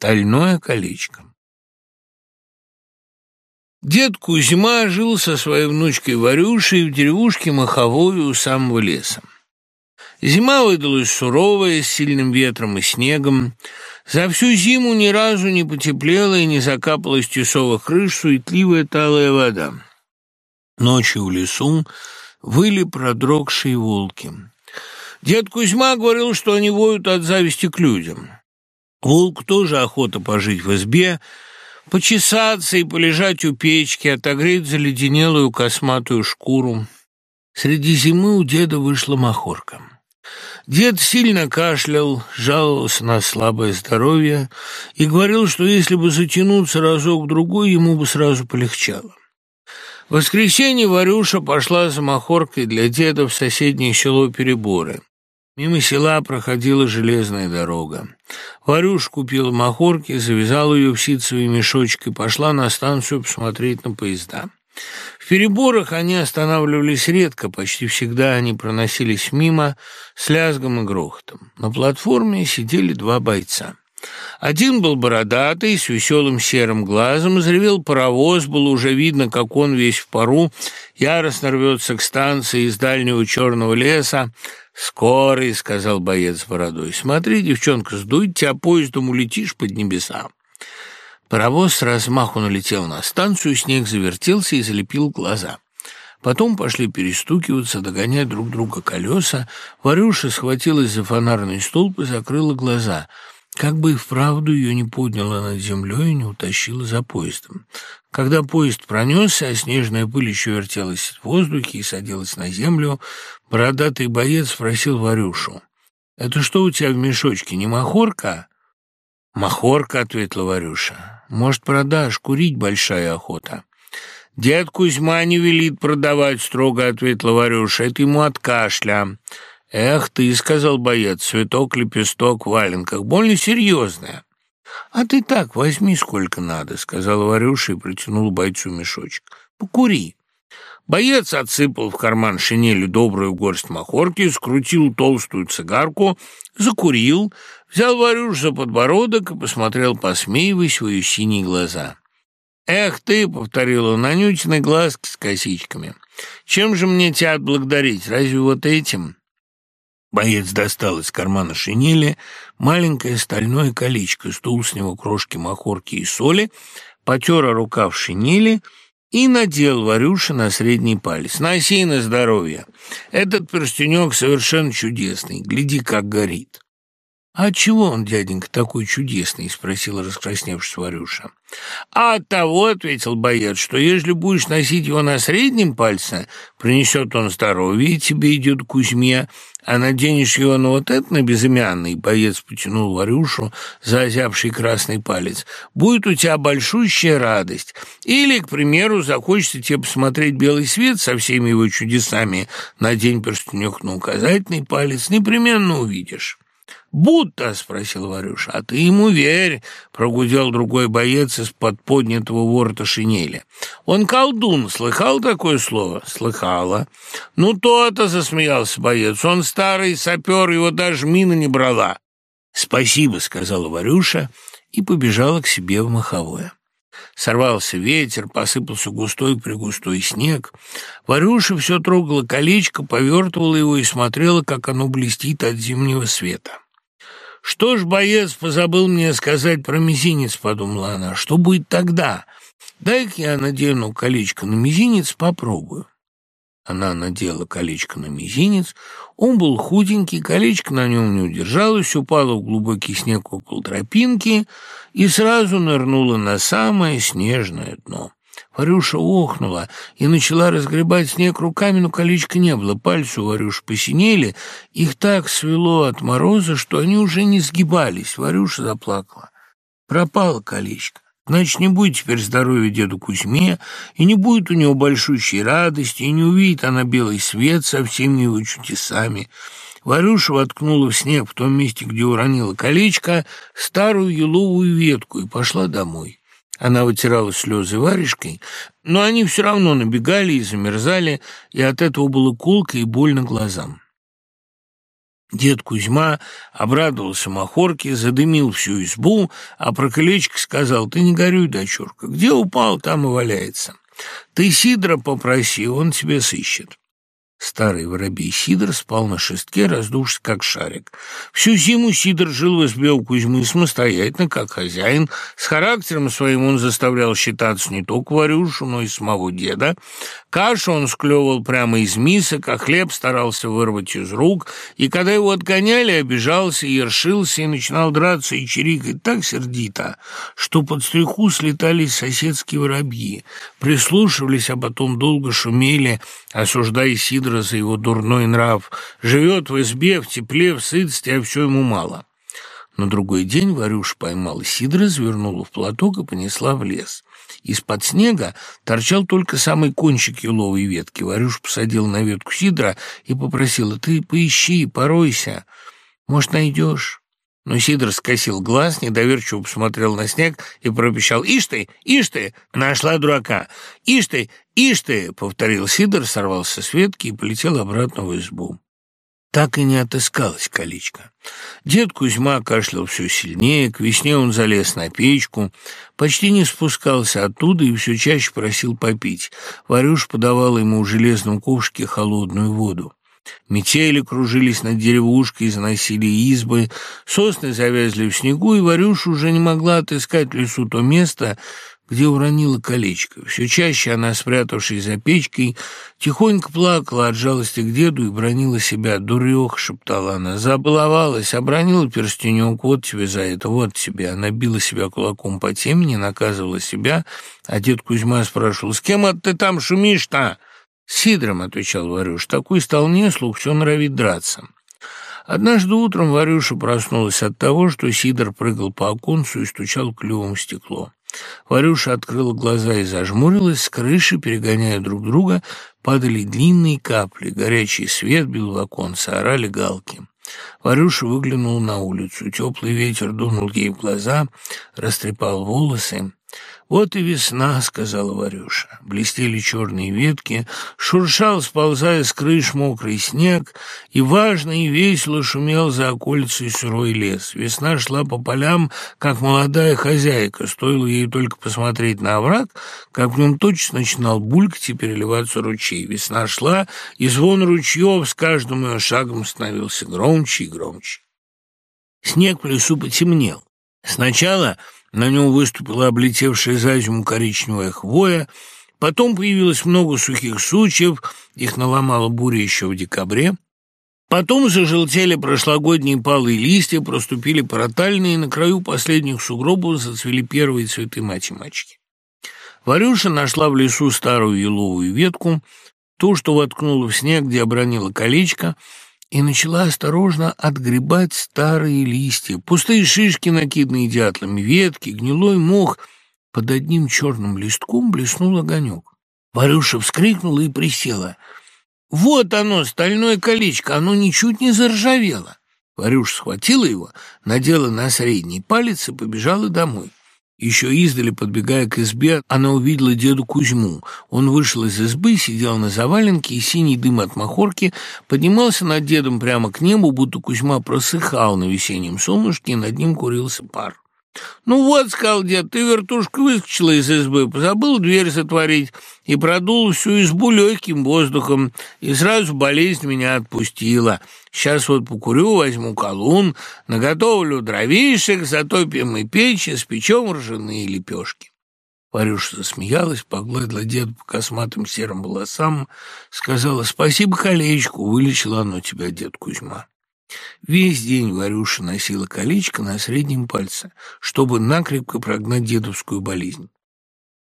стальное колечко. Дед Кузьма жил со своей внучкой Варюшей в деревушке Маховой у самого леса. Зима выдалась суровая, с сильным ветром и снегом. За всю зиму ни разу не потеплела и не закапала с тесовых крыш суетливая талая вода. Ночью в лесу выли продрогшие волки. Дед Кузьма говорил, что они воют от зависти к людям. Волк тоже охота пожить в избе, почесаться и полежать у печки, отогреть заледенелую косматую шкуру. Среди зимы у деда вышла махорка. Дед сильно кашлял, жаловался на слабое здоровье и говорил, что если бы затянуться разок-другой, ему бы сразу полегчало. В воскресенье Варюша пошла за махоркой для деда в соседнее село Переборы. Мимо села проходила железная дорога. Варюш купила махорки, завязала ее в ситцевый мешочек и пошла на станцию посмотреть на поезда. В переборах они останавливались редко, почти всегда они проносились мимо с лязгом и грохотом. На платформе сидели два бойца. Один был бородатый, с веселым серым глазом, заревел паровоз, было уже видно, как он весь в пару, яростно рвется к станции из дальнего черного леса. «Скорый», — сказал боец с бородой, — «смотри, девчонка, сдуй тебя поездом, улетишь под небеса». Паровоз с размаху налетел на станцию, снег завертелся и залепил глаза. Потом пошли перестукиваться, догонять друг друга колеса. Варюша схватилась за фонарный столб и закрыла глаза. Как бы и вправду ее не подняло над землей и не утащило за поездом. Когда поезд пронесся, а снежная пыль еще вертелась в воздухе и садилась на землю, бородатый боец спросил Варюшу. «Это что у тебя в мешочке, не махорка?» «Махорка», — ответила Варюша. «Может, продашь? Курить большая охота». «Дед Кузьма не велит продавать», — строго ответила Варюша. «Это ему от кашля». «Эх ты», — сказал боец, — «цветок, лепесток, валенках. Больно серьезная». «А ты так возьми сколько надо», — сказала Варюша и протянула бойцу мешочек. «Покури». Боец отсыпал в карман шинели добрую горсть махорки, скрутил толстую цигарку, закурил, взял Варюш за подбородок и посмотрел, посмеиваясь в ее синие глаза. «Эх ты!» — повторил он, — «анютины глазки с косичками. Чем же мне тебя отблагодарить? Разве вот этим?» Боец достал из кармана шинели маленькое стальное колечко, стул с него крошки махорки и соли, потер рукав шинели — и надел Варюша на средний палец. «Носи на здоровье. Этот перстенек совершенно чудесный. Гляди, как горит». «А чего он, дяденька, такой чудесный?» — спросила раскрасневшись Варюша. «А того, — ответил боец, — что ежели будешь носить его на среднем пальце, принесет он здоровье, и тебе идет Кузьме, а наденешь его на вот это, на безымянный, — боец потянул Варюшу за озябший красный палец, — будет у тебя большущая радость. Или, к примеру, захочется тебе посмотреть белый свет со всеми его чудесами, надень перстенек на указательный палец, непременно увидишь». «Будто?» — спросил Варюша. «А ты ему верь!» — прогудел другой боец из-под поднятого ворота шинели. «Он колдун. Слыхал такое слово?» «Слыхала». «Ну, то-то!» — засмеялся боец. «Он старый сапер, его даже мина не брала». «Спасибо», — сказала Варюша и побежала к себе в маховое. Сорвался ветер, посыпался густой-пригустой снег. Варюша все трогала колечко, повертывала его и смотрела, как оно блестит от зимнего света. «Что ж, боец, позабыл мне сказать про мизинец», — подумала она. «Что будет тогда? Дай-ка я надену колечко на мизинец, попробую». Она надела колечко на мизинец. Он был худенький, колечко на нем не удержалось, упало в глубокий снег около тропинки и сразу нырнуло на самое снежное дно. Варюша охнула и начала разгребать снег руками, но колечка не было. Пальцы у Варюши посинели, их так свело от мороза, что они уже не сгибались. Варюша заплакала. Пропало колечко. Значит, не будет теперь здоровья деду Кузьме, и не будет у него большущей радости, и не увидит она белый свет со всеми его чудесами. Варюша воткнула в снег в том месте, где уронила колечко, старую еловую ветку и пошла домой. Она вытирала слезы варежкой, но они все равно набегали и замерзали, и от этого было колко и больно глазам. Дед Кузьма обрадовался махорке, задымил всю избу, а про колечко сказал, «Ты не горюй, дочурка, где упал, там и валяется. Ты Сидора попроси, он тебе сыщет». Старый воробей Сидор спал на шестке, раздувшись как шарик. Всю зиму Сидор жил в избе у Кузьмы самостоятельно, как хозяин. С характером своим он заставлял считаться не только Варюшу, но и самого деда. Кашу он склевывал прямо из мисок, а хлеб старался вырвать из рук. И когда его отгоняли, обижался, ершился и начинал драться и чирикать так сердито, что под стриху слетались соседские воробьи. Прислушивались, а потом долго шумели, осуждая Сидора за его дурной нрав. Живет в избе, в тепле, в сытости, а все ему мало. На другой день Варюш поймала Сидора, завернула в платок и понесла в лес. Из-под снега торчал только самый кончик еловой ветки. Варюш посадил на ветку Сидора и попросила, «Ты поищи, поройся, может, найдешь». Но Сидор скосил глаз, недоверчиво посмотрел на снег и пропищал «Ишь ты! Ишь ты! Нашла дурака! Ишь ты! Ишь ты!» — повторил Сидор, сорвался с ветки и полетел обратно в избу. Так и не отыскалось колечко. Дед Кузьма кашлял все сильнее, к весне он залез на печку, почти не спускался оттуда и все чаще просил попить. Варюш подавал ему в железном ковшике холодную воду. Метели кружились над деревушкой, заносили избы, сосны завязли в снегу, и Варюша уже не могла отыскать в лесу то место, где уронила колечко. Все чаще она, спрятавшись за печкой, тихонько плакала от жалости к деду и бронила себя. «Дурех!» — шептала она. «Забаловалась, обронила перстенек. Вот тебе за это, вот тебе». Она била себя кулаком по темени, наказывала себя, а дед Кузьма спрашивал, «С кем это ты там шумишь-то?» «Сидром», — отвечал Варюш, — «такой стал неслух, все норовит драться». Однажды утром Варюша проснулась от того, что Сидор прыгал по оконцу и стучал клювом в стекло. Варюша открыла глаза и зажмурилась, с крыши, перегоняя друг друга, падали длинные капли, горячий свет бил в оконце, орали галки. Варюша выглянул на улицу, теплый ветер дунул ей в глаза, растрепал волосы. «Вот и весна», — сказала Варюша. Блестели черные ветки, шуршал, сползая с крыш мокрый снег, и важно и весело шумел за околицей сырой лес. Весна шла по полям, как молодая хозяйка. Стоило ей только посмотреть на овраг, как в нем точно начинал булькать и переливаться ручей. Весна шла, и звон ручьев с каждым ее шагом становился громче и громче. Снег в лесу потемнел. Сначала на нем выступила облетевшая за зиму коричневая хвоя, потом появилось много сухих сучьев, их наломала буря еще в декабре. Потом зажелтели прошлогодние палые листья, проступили поротальные, на краю последних сугробов зацвели первые цветы мать-мачки. Варюша нашла в лесу старую еловую ветку, ту, что воткнула в снег, где обронила колечко, и начала осторожно отгребать старые листья, пустые шишки, накидные дятлами, ветки, гнилой мох. Под одним черным листком блеснул огонек. Варюша вскрикнула и присела. «Вот оно, стальное колечко, оно ничуть не заржавело!» Варюша схватила его, надела на средний палец и побежала домой. Еще издали, подбегая к избе, она увидела деду Кузьму. Он вышел из избы, сидел на заваленке, и синий дым от махорки поднимался над дедом прямо к небу, будто Кузьма просыхал на весеннем солнышке, и над ним курился пар. «Ну вот, — сказал дед, — ты, вертушка, выскочила из избы, позабыл дверь затворить и продул всю избу легким воздухом, и сразу болезнь меня отпустила. Сейчас вот покурю, возьму колун, наготовлю дровишек, затопим и печь, и спечем ржаные лепешки». Варюша засмеялась, погладила деда по косматым серым волосам, сказала «Спасибо колечку, вылечила оно тебя, дед Кузьма». Весь день Варюша носила колечко на среднем пальце, чтобы накрепко прогнать дедовскую болезнь.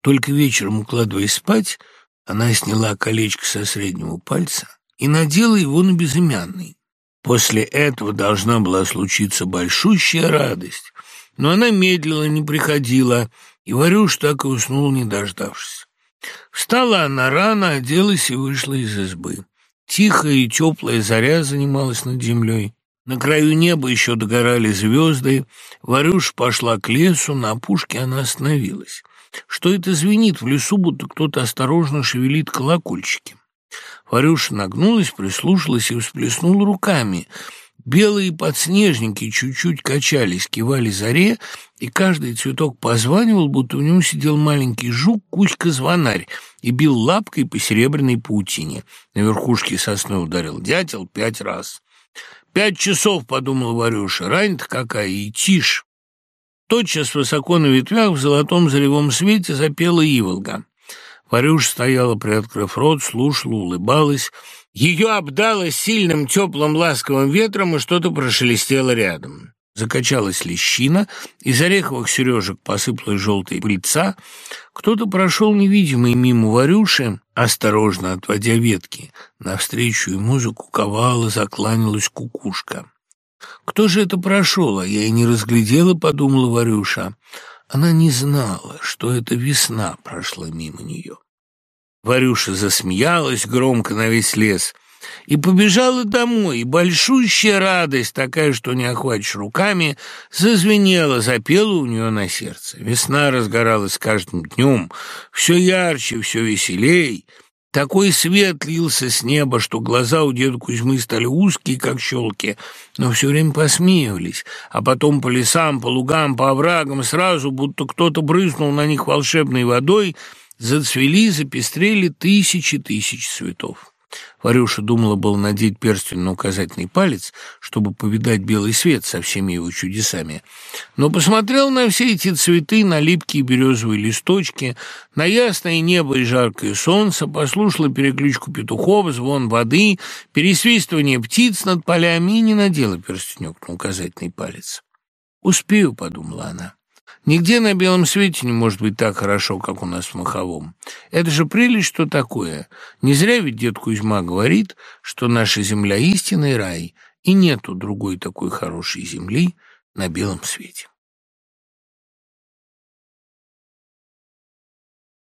Только вечером, укладываясь спать, она сняла колечко со среднего пальца и надела его на безымянный. После этого должна была случиться большущая радость, но она медленно не приходила, и Варюш так и уснул, не дождавшись. Встала она рано, оделась и вышла из избы. Тихая и теплая заря занималась над землей. На краю неба еще догорали звезды. Варюш пошла к лесу, на опушке она остановилась. Что это звенит в лесу, будто кто-то осторожно шевелит колокольчики? Варюша нагнулась, прислушалась и всплеснула руками. Белые подснежники чуть-чуть качались, кивали заре, и каждый цветок позванивал, будто в нем сидел маленький жук, кучка-звонарь, и бил лапкой по серебряной паутине. На верхушке сосны ударил дятел пять раз. «Пять часов», — подумал Варюша, — «рань-то какая, и тишь». Тотчас высоко на ветвях в золотом заревом свете запела иволга. Варюша стояла, приоткрыв рот, слушала, улыбалась. Ее обдало сильным, теплым, ласковым ветром, и что-то прошелестело рядом. Закачалась лещина, из ореховых сережек посыпалась желтая пыльца. Кто-то прошел невидимый мимо Варюши, осторожно отводя ветки. Навстречу ему закуковала, закланялась кукушка. Кто же это прошел, а я и не разглядела, подумала Варюша. Она не знала, что это весна прошла мимо нее. Варюша засмеялась громко на весь лес и побежала домой, и большущая радость, такая, что не охватишь руками, зазвенела, запела у нее на сердце. Весна разгоралась каждым днем, все ярче, все веселей. Такой свет лился с неба, что глаза у деда Кузьмы стали узкие, как щелки, но все время посмеивались, а потом по лесам, по лугам, по оврагам сразу, будто кто-то брызнул на них волшебной водой, зацвели, запестрели тысячи тысяч цветов. Варюша думала было надеть перстень на указательный палец, чтобы повидать белый свет со всеми его чудесами. Но посмотрел на все эти цветы, на липкие березовые листочки, на ясное небо и жаркое солнце, послушала переключку петухов, звон воды, пересвистывание птиц над полями и не надела перстенек на указательный палец. «Успею», — подумала она. Нигде на белом свете не может быть так хорошо, как у нас в Маховом. Это же прелесть, что такое. Не зря ведь дед Кузьма говорит, что наша земля истинный рай, и нету другой такой хорошей земли на белом свете.